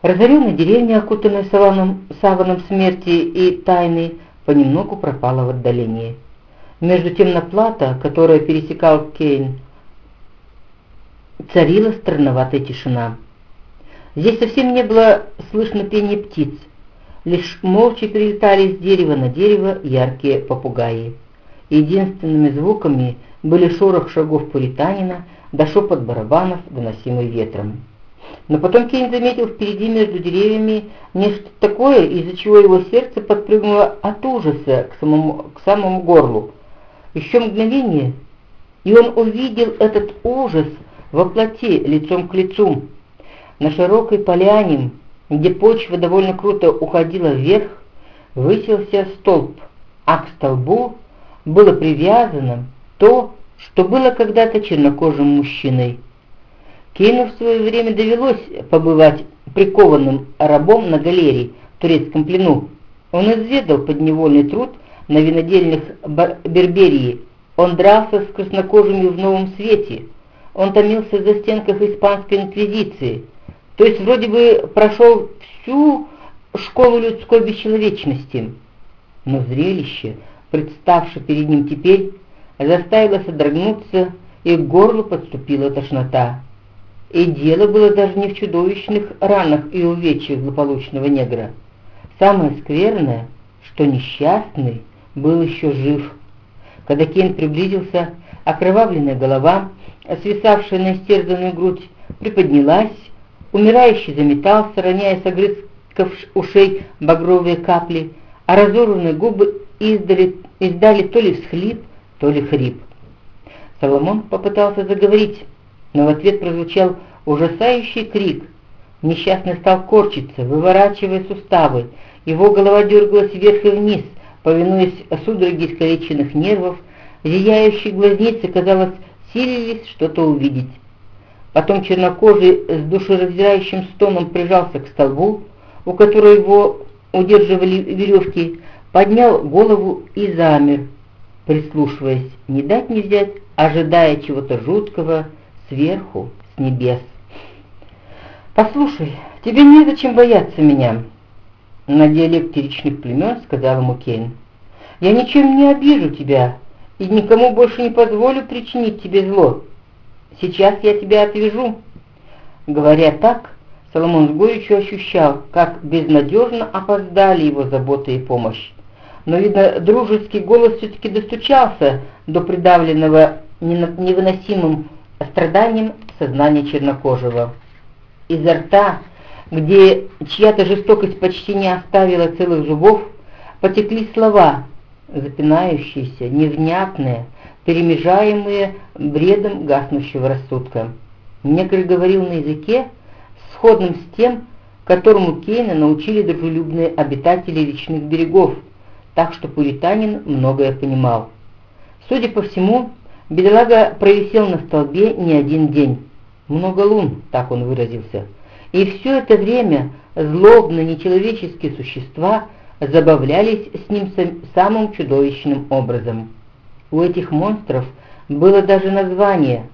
Разоренная деревня, окутанная саваном, саваном смерти и тайны, понемногу пропала в отдалении. Между тем на плато, которое пересекал Кейн, царила странноватая тишина. Здесь совсем не было слышно пения птиц, лишь молча перелетали с дерева на дерево яркие попугаи. Единственными звуками были шорох шагов пуританина да шепот барабанов, доносимый ветром. Но потом Кейн заметил впереди между деревьями нечто такое, из-за чего его сердце подпрыгнуло от ужаса к самому, к самому горлу. Еще мгновение, и он увидел этот ужас во плоти, лицом к лицу. На широкой поляне, где почва довольно круто уходила вверх, высился столб, а к столбу было привязано то, что было когда-то чернокожим мужчиной. Кейну в свое время довелось побывать прикованным рабом на галерее в турецком плену. Он изведал подневольный труд на винодельных Берберии. Он дрался с краснокожими в новом свете. Он томился за стенках испанской инквизиции. То есть вроде бы прошел всю школу людской бесчеловечности. Но зрелище, представшее перед ним теперь, заставило содрогнуться, и к горлу подступила тошнота. И дело было даже не в чудовищных ранах и увечьях злополучного негра. Самое скверное, что несчастный был еще жив. Когда Кен приблизился, окровавленная голова, свисавшая на истерзанную грудь, приподнялась, умирающий заметался, роняя с огрызков ушей багровые капли, а разорванные губы издали, издали то ли всхлип, то ли хрип. Соломон попытался заговорить, но в ответ прозвучал ужасающий крик. Несчастный стал корчиться, выворачивая суставы, его голова дергалась вверх и вниз, повинуясь судороге искалеченных нервов, зияющие глазницы, казалось, силились что-то увидеть. Потом чернокожий с душераздирающим стоном прижался к столбу, у которого его удерживали веревки, поднял голову и замер, прислушиваясь, не дать не взять, ожидая чего-то жуткого сверху, с небес. «Послушай, тебе незачем бояться меня», — на диалекте речных племен сказал ему Кейн. «Я ничем не обижу тебя и никому больше не позволю причинить тебе зло. Сейчас я тебя отвяжу». Говоря так, Соломон с горечью ощущал, как безнадежно опоздали его забота и помощь но, видно, дружеский голос все-таки достучался до придавленного невыносимым страданием сознания чернокожего. Изо рта, где чья-то жестокость почти не оставила целых зубов, потекли слова, запинающиеся, невнятные, перемежаемые бредом гаснущего рассудка. Негр говорил на языке, сходном с тем, которому Кейна научили дружелюбные обитатели речных берегов, так что пуританин многое понимал. Судя по всему, бедолага провисел на столбе не один день. Много лун, так он выразился. И все это время злобно нечеловеческие существа забавлялись с ним самым чудовищным образом. У этих монстров было даже название.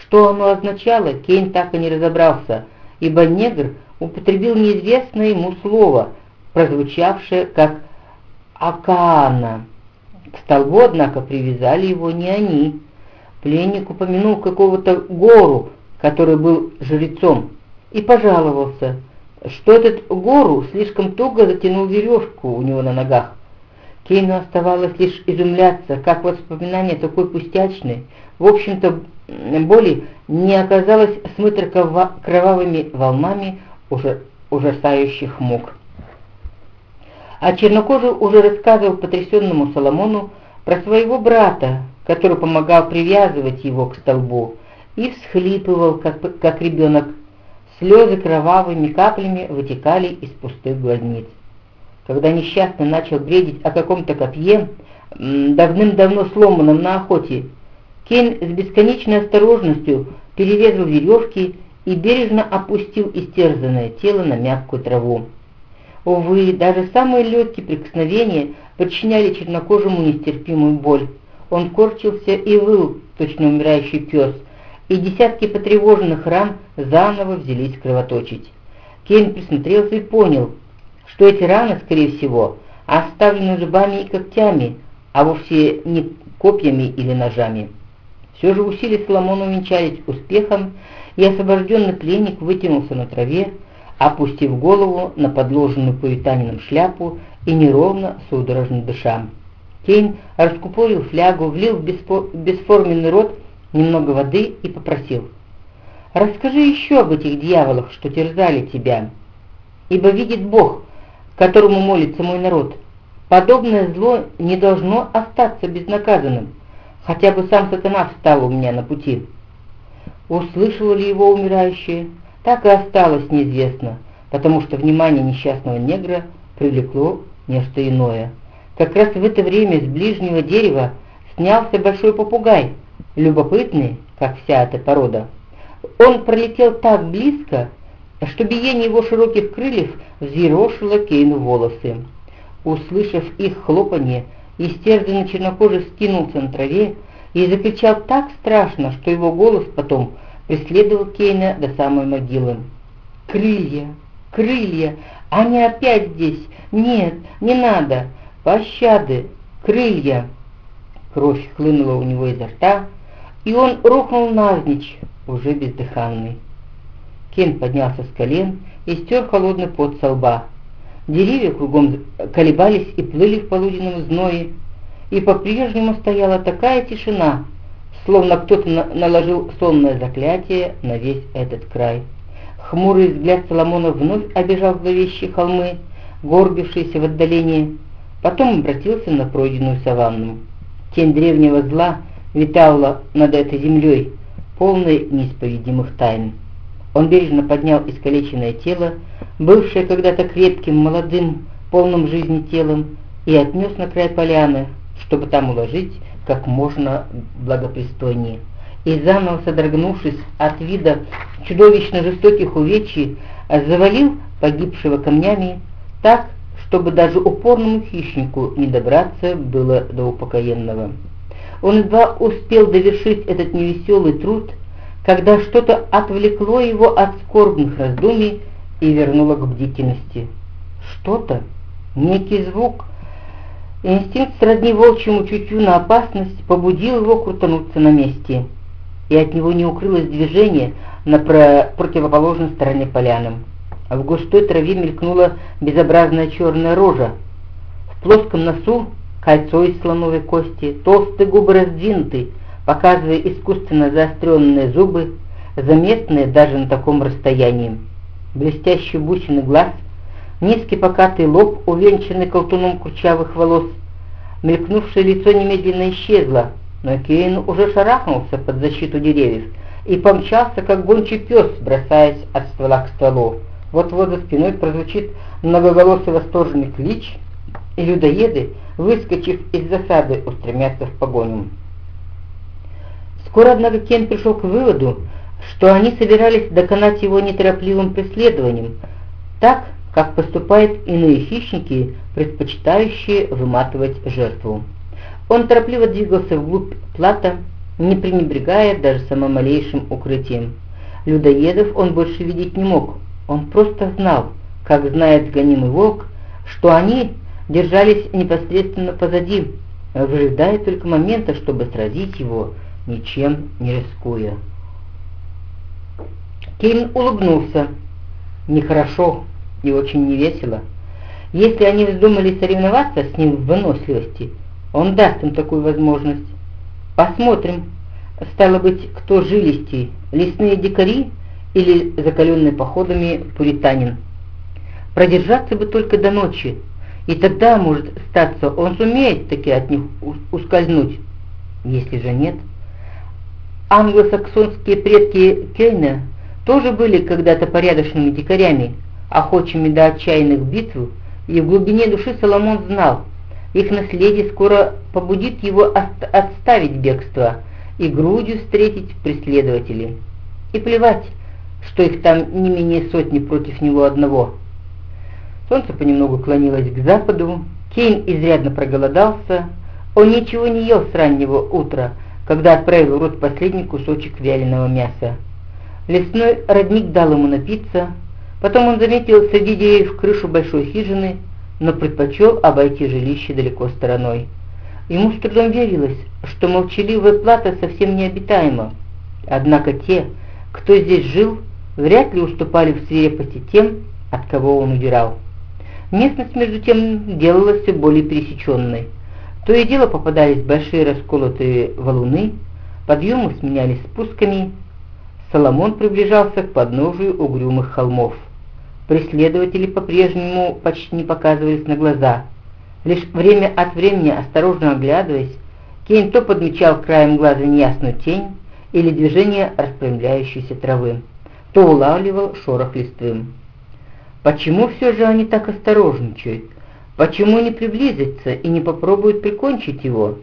Что оно означало, Кейн так и не разобрался, ибо негр употребил неизвестное ему слово, прозвучавшее как Акаана. К столбу, однако, привязали его не они. Пленник упомянул какого-то гору, который был жрецом, и пожаловался, что этот гору слишком туго затянул веревку у него на ногах. Кейну оставалось лишь изумляться, как воспоминание такой пустячной, в общем-то, боли не оказалось смыто кровавыми волнами ужасающих мук. А чернокожий уже рассказывал потрясенному Соломону про своего брата, который помогал привязывать его к столбу, и всхлипывал, как, как ребенок. Слезы кровавыми каплями вытекали из пустых глазниц. Когда несчастный начал бредить о каком-то копье, давным-давно сломанном на охоте, Кейн с бесконечной осторожностью перерезал веревки и бережно опустил истерзанное тело на мягкую траву. Увы, даже самые легкие прикосновения причиняли чернокожему нестерпимую боль. Он корчился и выл, точно умирающий пес, и десятки потревоженных ран заново взялись кровоточить. Кейн присмотрелся и понял, что эти раны, скорее всего, оставлены зубами и когтями, а вовсе не копьями или ножами. Все же усилия Соломона увенчались успехом, и освобожденный пленник вытянулся на траве, опустив голову на подложенную пуританином шляпу и неровно судорожно дыша. Кейн раскупорил флягу, влил в бесформенный рот немного воды и попросил. «Расскажи еще об этих дьяволах, что терзали тебя, ибо видит Бог, которому молится мой народ. Подобное зло не должно остаться безнаказанным, хотя бы сам сатана встал у меня на пути». Услышала ли его умирающее, так и осталось неизвестно, потому что внимание несчастного негра привлекло нечто иное. Как раз в это время с ближнего дерева снялся большой попугай, любопытный, как вся эта порода. Он пролетел так близко, что биение его широких крыльев взъерошило Кейну волосы. Услышав их хлопанье, истерзанный чернокожий скинулся на траве и закричал так страшно, что его голос потом преследовал Кейна до самой могилы. «Крылья! Крылья! Они опять здесь! Нет, не надо! Пощады! Крылья!» Кровь хлынула у него изо рта, и он рухнул навзничь, уже бездыханный. Кен поднялся с колен и стер холодный пот со лба. Деревья кругом колебались и плыли в полуденном зное, и по-прежнему стояла такая тишина, словно кто-то на наложил сонное заклятие на весь этот край. Хмурый взгляд Соломона вновь обежал зловещие холмы, горбившиеся в отдалении, потом обратился на пройденную саванну. Тень древнего зла витала над этой землей, полной неисповедимых тайн. Он бережно поднял искалеченное тело, бывшее когда-то крепким, молодым, полным жизни телом, и отнес на край поляны, чтобы там уложить как можно благопристойнее. И заново содрогнувшись от вида чудовищно жестоких увечий, завалил погибшего камнями так, чтобы даже упорному хищнику не добраться было до упокоенного. Он едва успел довершить этот невеселый труд, когда что-то отвлекло его от скорбных раздумий и вернуло к бдительности. Что-то, некий звук, Инстинкт сродни волчьему чутью на опасность побудил его крутануться на месте, и от него не укрылось движение на про противоположной стороне поляны. В густой траве мелькнула безобразная черная рожа. В плоском носу кольцо из слоновой кости, толстые губы раздвинуты, показывая искусственно заостренные зубы, заметные даже на таком расстоянии. Блестящий бусины глаз — Низкий покатый лоб, увенчанный колтуном курчавых волос. Мелькнувшее лицо немедленно исчезло, но Кейн уже шарахнулся под защиту деревьев и помчался, как гончий пес, бросаясь от ствола к стволу. Вот-вот за спиной прозвучит многоголосый восторженный клич, и людоеды, выскочив из засады, устремятся в погоню. Скоро, однако, Кен пришел к выводу, что они собирались доконать его неторопливым преследованием, так, как поступают иные хищники, предпочитающие выматывать жертву. Он торопливо двигался вглубь плата, не пренебрегая даже самым малейшим укрытием. Людоедов он больше видеть не мог, он просто знал, как знает гонимый волк, что они держались непосредственно позади, выжидая только момента, чтобы сразить его, ничем не рискуя. Кейн улыбнулся. Нехорошо, и очень невесело. Если они вздумали соревноваться с ним в выносливости, он даст им такую возможность. Посмотрим, стало быть, кто жилистей, лесные дикари или закаленный походами пуританин. Продержаться бы только до ночи, и тогда, может, статься, он сумеет таки от них ускользнуть. Если же нет... Англосаксонские предки Кейна тоже были когда-то порядочными дикарями, охочими до отчаянных битв, и в глубине души Соломон знал, их наследие скоро побудит его отставить бегство и грудью встретить преследователей. И плевать, что их там не менее сотни против него одного. Солнце понемногу клонилось к западу, Кейн изрядно проголодался, он ничего не ел с раннего утра, когда отправил в рот последний кусочек вяленого мяса. Лесной родник дал ему напиться, Потом он заметил среди деревьев крышу большой хижины, но предпочел обойти жилище далеко стороной. Ему с трудом верилось, что молчаливая плата совсем необитаема. Однако те, кто здесь жил, вряд ли уступали в свирепости тем, от кого он удирал. Местность, между тем, делалась все более пересеченной. То и дело попадались большие расколотые валуны, подъемы сменялись спусками. Соломон приближался к подножию угрюмых холмов. Преследователи по-прежнему почти не показывались на глаза. Лишь время от времени, осторожно оглядываясь, Кейн то подмечал краем глаза неясную тень или движение распрямляющейся травы, то улавливал шорох листвы. Почему все же они так осторожничают? Почему не приблизятся и не попробуют прикончить его?